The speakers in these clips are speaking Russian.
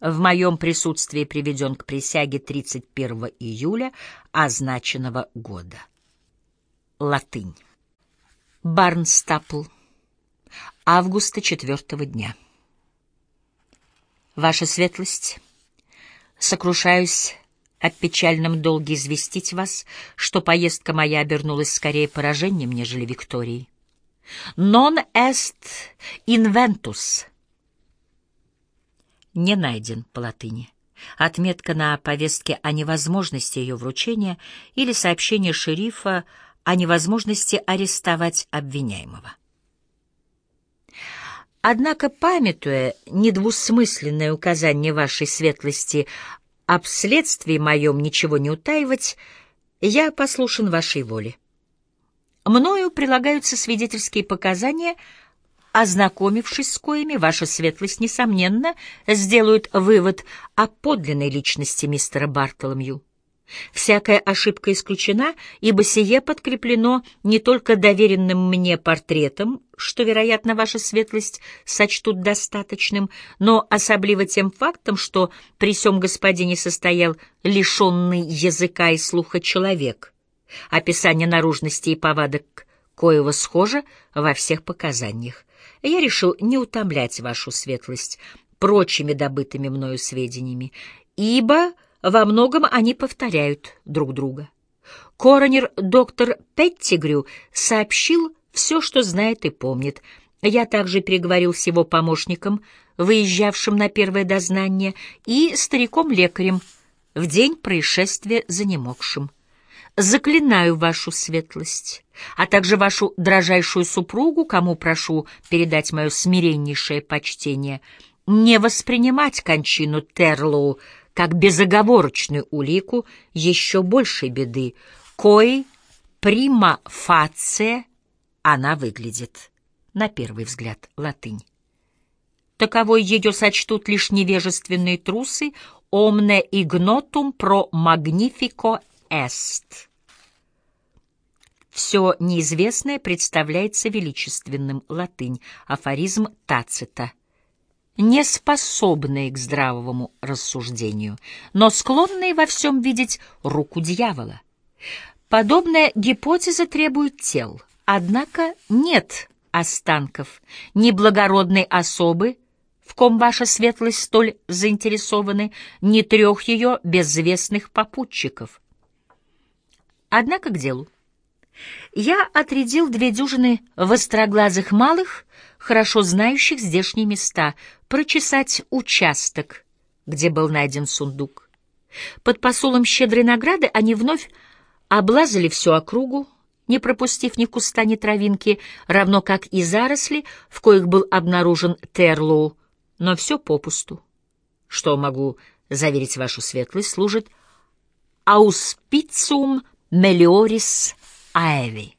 в моем присутствии приведен к присяге 31 июля означенного года. Латынь. Барнстапл. Августа четвертого дня. Ваша светлость, сокрушаюсь о печальном долге известить вас, что поездка моя обернулась скорее поражением, нежели викторией. Non est inventus. Не найден по латыни. Отметка на повестке о невозможности ее вручения или сообщение шерифа о невозможности арестовать обвиняемого. Однако, памятуя недвусмысленное указание вашей светлости об следствии моем ничего не утаивать, я послушен вашей воле. Мною прилагаются свидетельские показания, ознакомившись с коими, ваша светлость, несомненно, сделают вывод о подлинной личности мистера Бартоломью. Всякая ошибка исключена, ибо сие подкреплено не только доверенным мне портретом, что, вероятно, ваша светлость сочтут достаточным, но особливо тем фактом, что при сём господине состоял лишенный языка и слуха человек. Описание наружности и повадок коего схоже во всех показаниях. Я решил не утомлять вашу светлость прочими добытыми мною сведениями, ибо во многом они повторяют друг друга. Коронер доктор Петтигрю сообщил все, что знает и помнит. Я также переговорил с его помощником, выезжавшим на первое дознание, и стариком-лекарем, в день происшествия занемогшим. Заклинаю вашу светлость, а также вашу дрожайшую супругу, кому прошу передать мое смиреннейшее почтение, не воспринимать кончину Терлоу как безоговорочную улику еще большей беды, коей прима фация она выглядит, на первый взгляд, латынь. Таковой ее сочтут лишь невежественные трусы «omne ignotum pro magnifico est». Все неизвестное представляется величественным, латынь, афоризм Тацита не способные к здравому рассуждению, но склонные во всем видеть руку дьявола. Подобная гипотеза требует тел, однако нет останков ни благородной особы, в ком ваша светлость столь заинтересованы, ни трех ее безвестных попутчиков. Однако к делу. Я отрядил две дюжины востроглазых малых, хорошо знающих здешние места, прочесать участок, где был найден сундук. Под посулом щедрой награды они вновь облазали всю округу, не пропустив ни куста, ни травинки, равно как и заросли, в коих был обнаружен Терлоу, но все попусту. Что могу заверить вашу светлость, служит ауспициум мелиорис аэви.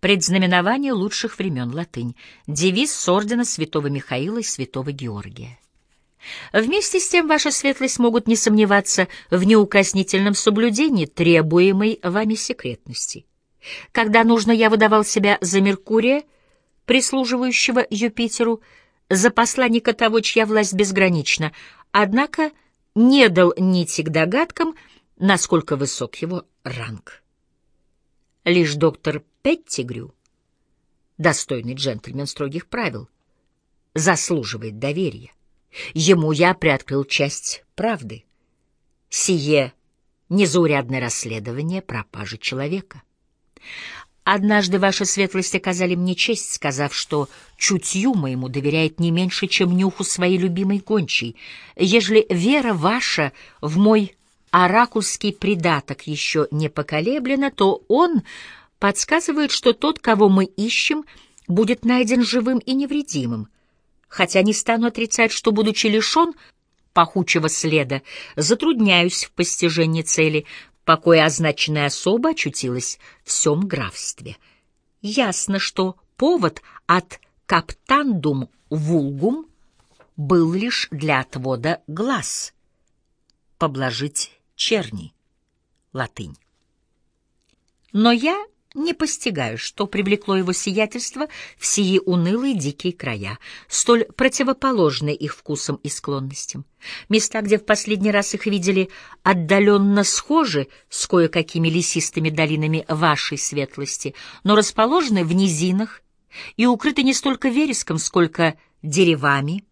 Предзнаменование лучших времен латынь. Девиз с ордена святого Михаила и святого Георгия. Вместе с тем, ваша светлость могут не сомневаться в неукоснительном соблюдении требуемой вами секретности. Когда нужно, я выдавал себя за Меркурия, прислуживающего Юпитеру, за посланника того, чья власть безгранична, однако не дал нити к догадкам, насколько высок его ранг. Лишь доктор Петтигрю, достойный джентльмен строгих правил, заслуживает доверия. Ему я приоткрыл часть правды. Сие незаурядное расследование пропажи человека. Однажды ваша светлость оказали мне честь, сказав, что чутью моему доверяет не меньше, чем нюху своей любимой гончей. Ежели вера ваша в мой оракульский придаток еще не поколеблена, то он подсказывает, что тот, кого мы ищем, будет найден живым и невредимым. Хотя не стану отрицать, что, будучи лишен пахучего следа, затрудняюсь в постижении цели, покоя означенная особа очутилась в всем графстве. Ясно, что повод от каптандум вулгум был лишь для отвода глаз. Поблажить черни. Латынь. Но я Не постигаю, что привлекло его сиятельство в сии унылые дикие края, столь противоположные их вкусам и склонностям. Места, где в последний раз их видели, отдаленно схожи с кое-какими лесистыми долинами вашей светлости, но расположены в низинах и укрыты не столько вереском, сколько деревами,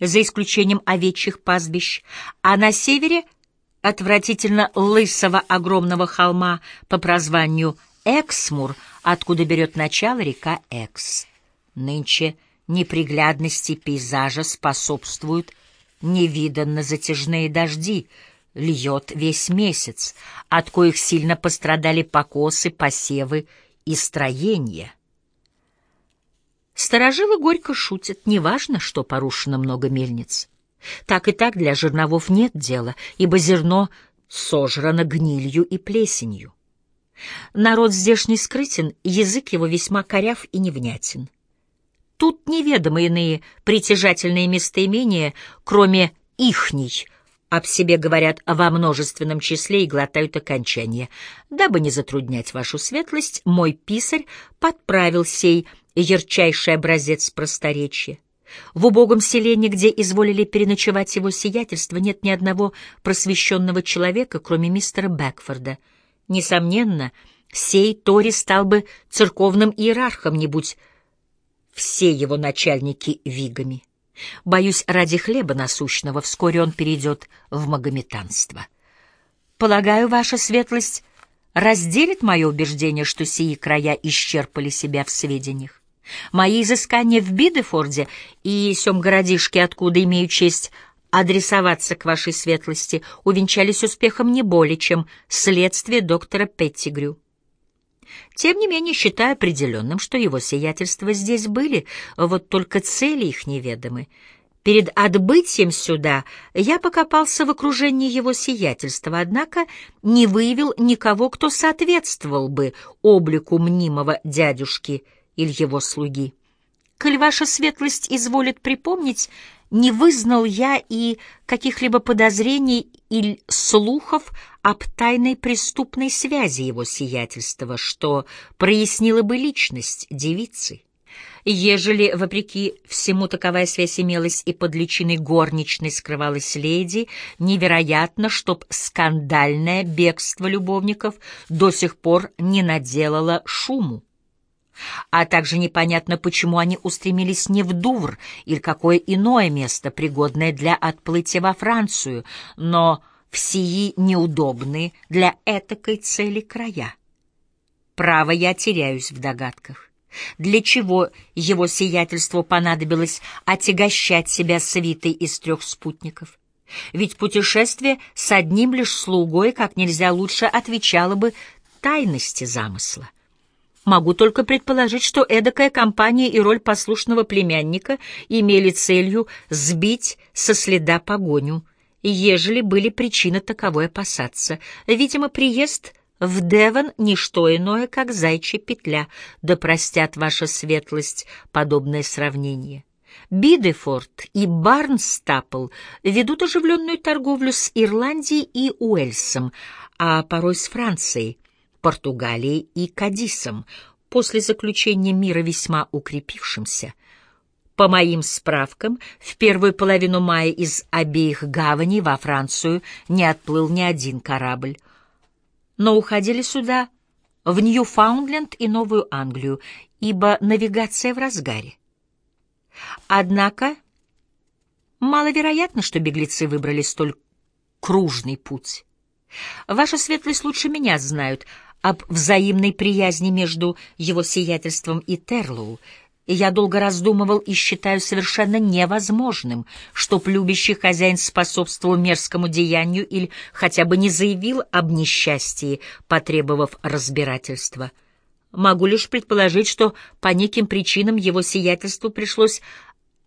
за исключением овечьих пастбищ, а на севере — отвратительно лысого огромного холма по прозванию Эксмур, откуда берет начало река Экс. Нынче неприглядности пейзажа способствуют невиданно затяжные дожди, льет весь месяц, от коих сильно пострадали покосы, посевы и строения. Старожилы горько шутят, неважно, что порушено много мельниц. Так и так для жерновов нет дела, ибо зерно сожрано гнилью и плесенью. Народ здешний скрытен, язык его весьма коряв и невнятен. Тут неведомы иные притяжательные местоимения, кроме ихний, об себе говорят во множественном числе и глотают окончания. Дабы не затруднять вашу светлость, мой писарь подправил сей ярчайший образец просторечия. В убогом селении, где изволили переночевать его сиятельство, нет ни одного просвещенного человека, кроме мистера Бэкфорда — Несомненно, сей Тори стал бы церковным иерархом, не будь все его начальники вигами. Боюсь, ради хлеба насущного вскоре он перейдет в магометанство. Полагаю, ваша светлость разделит мое убеждение, что сии края исчерпали себя в сведениях. Мои изыскания в Бидефорде и сём городишке, откуда имею честь адресоваться к вашей светлости, увенчались успехом не более, чем следствие доктора Петтигрю. Тем не менее, считаю определенным, что его сиятельства здесь были, вот только цели их неведомы. Перед отбытием сюда я покопался в окружении его сиятельства, однако не выявил никого, кто соответствовал бы облику мнимого дядюшки или его слуги. Коль ваша светлость изволит припомнить, не вызнал я и каких-либо подозрений или слухов об тайной преступной связи его сиятельства, что прояснило бы личность девицы. Ежели, вопреки всему, таковая связь имелась и под личиной горничной скрывалась леди, невероятно, чтоб скандальное бегство любовников до сих пор не наделало шуму. А также непонятно, почему они устремились не в Дувр или какое иное место, пригодное для отплытия во Францию, но в сии неудобные для этакой цели края. Право, я теряюсь в догадках. Для чего его сиятельству понадобилось отягощать себя свитой из трех спутников? Ведь путешествие с одним лишь слугой как нельзя лучше отвечало бы тайности замысла. Могу только предположить, что эдакая компания и роль послушного племянника имели целью сбить со следа погоню, ежели были причины таковой опасаться. Видимо, приезд в Девон — ничто иное, как зайчья петля, да простят ваша светлость подобное сравнение. Бидефорд и Барнстапл ведут оживленную торговлю с Ирландией и Уэльсом, а порой с Францией, Португалией и Кадисом, после заключения мира весьма укрепившимся. По моим справкам, в первую половину мая из обеих гаваней во Францию не отплыл ни один корабль. Но уходили сюда, в Ньюфаундленд и Новую Англию, ибо навигация в разгаре. Однако маловероятно, что беглецы выбрали столь кружный путь. Ваша светлость лучше меня знают об взаимной приязни между его сиятельством и Терлоу, я долго раздумывал и считаю совершенно невозможным, чтоб любящий хозяин способствовал мерзкому деянию или хотя бы не заявил об несчастье, потребовав разбирательства. Могу лишь предположить, что по неким причинам его сиятельству пришлось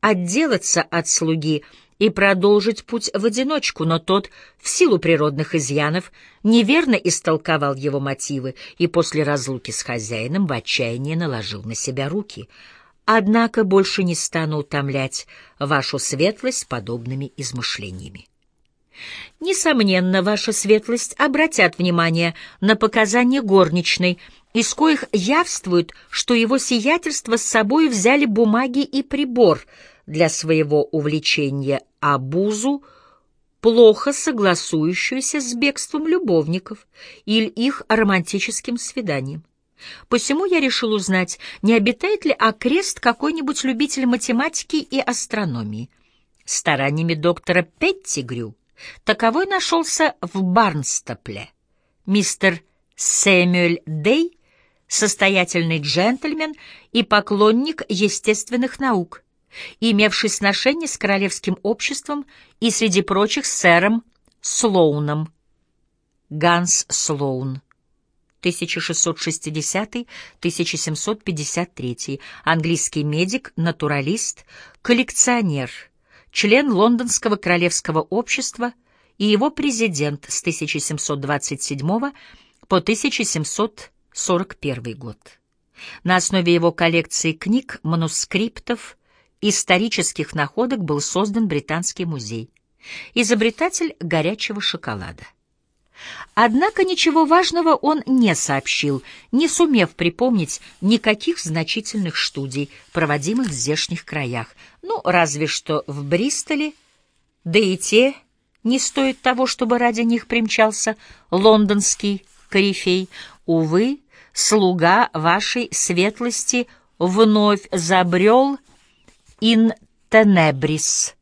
отделаться от слуги и продолжить путь в одиночку, но тот, в силу природных изъянов, неверно истолковал его мотивы и после разлуки с хозяином в отчаянии наложил на себя руки. Однако больше не стану утомлять вашу светлость подобными измышлениями. Несомненно, ваша светлость обратят внимание на показания горничной, из коих явствует, что его сиятельство с собой взяли бумаги и прибор для своего увлечения, а бузу — плохо согласующуюся с бегством любовников или их романтическим свиданием. Посему я решил узнать, не обитает ли окрест какой-нибудь любитель математики и астрономии. Стараниями доктора Петтигрю таковой нашелся в Барнстапле. Мистер Сэмюэль Дей, состоятельный джентльмен и поклонник естественных наук, имевший сношение с королевским обществом и, среди прочих, с сэром Слоуном. Ганс Слоун, 1660-1753, английский медик, натуралист, коллекционер, член Лондонского королевского общества и его президент с 1727 по 1741 год. На основе его коллекции книг, манускриптов, исторических находок был создан Британский музей. Изобретатель горячего шоколада. Однако ничего важного он не сообщил, не сумев припомнить никаких значительных студий, проводимых в здешних краях. Ну, разве что в Бристоле, да и те не стоит того, чтобы ради них примчался лондонский корифей. Увы, слуга вашей светлости вновь забрел in tenebris